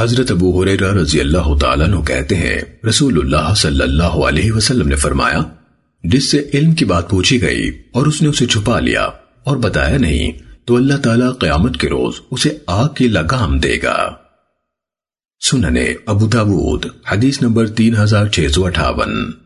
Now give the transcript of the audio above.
حضرت ابو حریرہ رضی اللہ تعالیٰ عنہ کہتے ہیں، رسول اللہ صلی اللہ علیہ وسلم نے فرمایا، جس سے علم کی بات پوچھی گئی اور اس نے اسے چھپا لیا اور بتایا نہیں، تو اللہ تعالیٰ قیامت کے روز اسے آگ کی لگام دے گا۔ سننے ابو داود، حدیث نمبر تین ہزار چھ سو اٹھاون۔